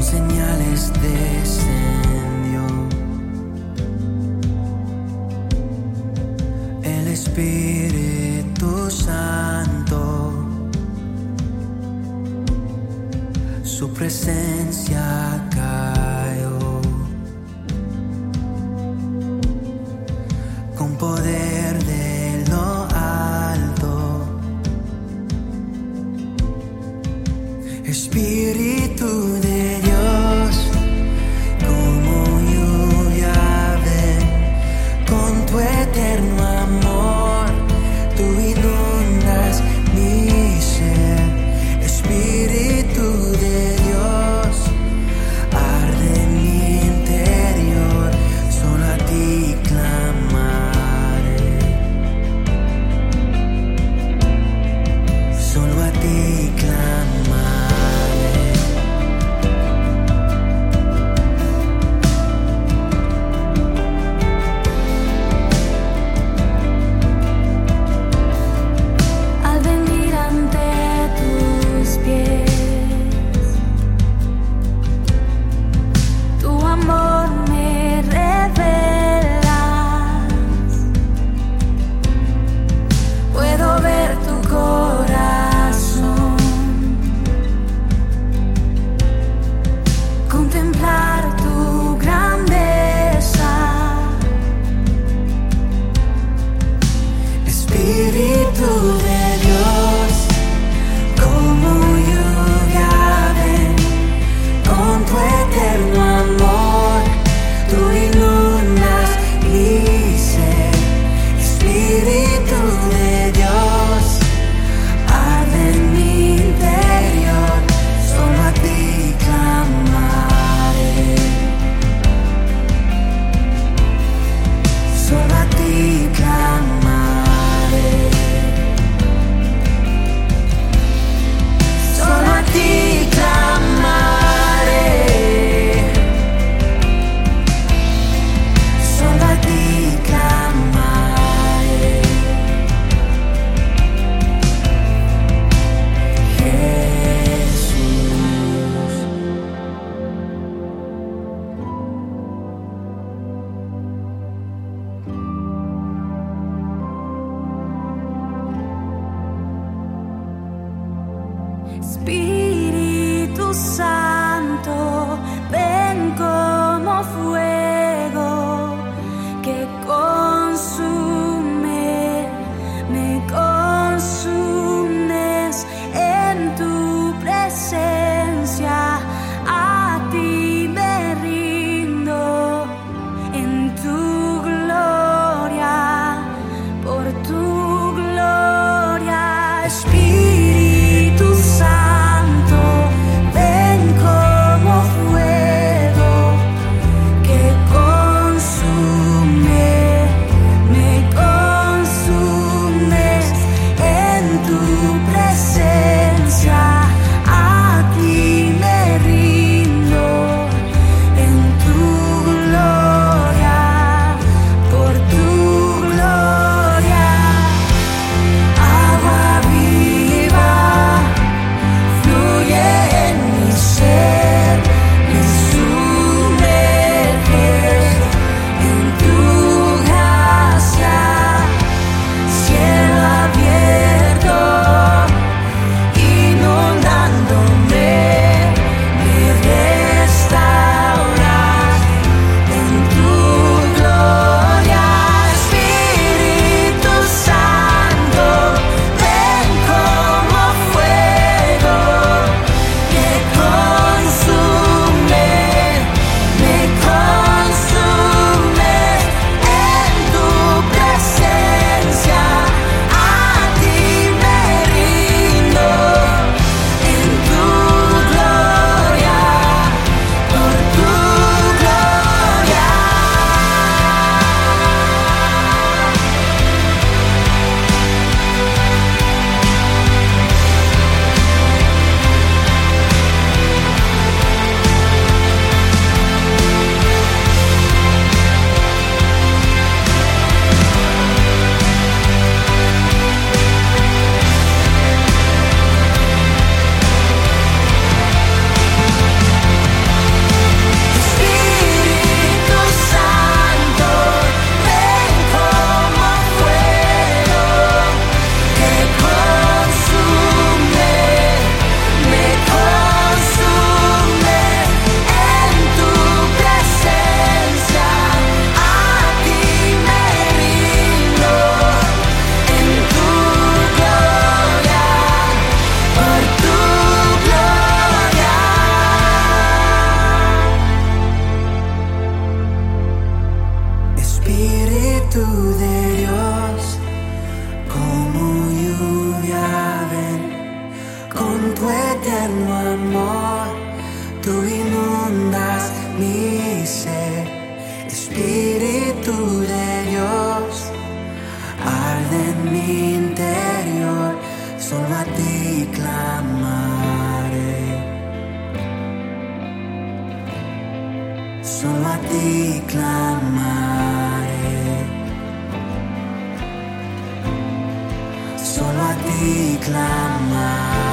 pues descendió el Espíritu Santo, su presencia cayó con poder de lo alto. Espíritu de take off. con tu eterno amor, tú inundas mi ser, Espíritu de Dios, arde en mi interior, solo a ti clamaré, solo a ti clamaré, solo a ti clamaré.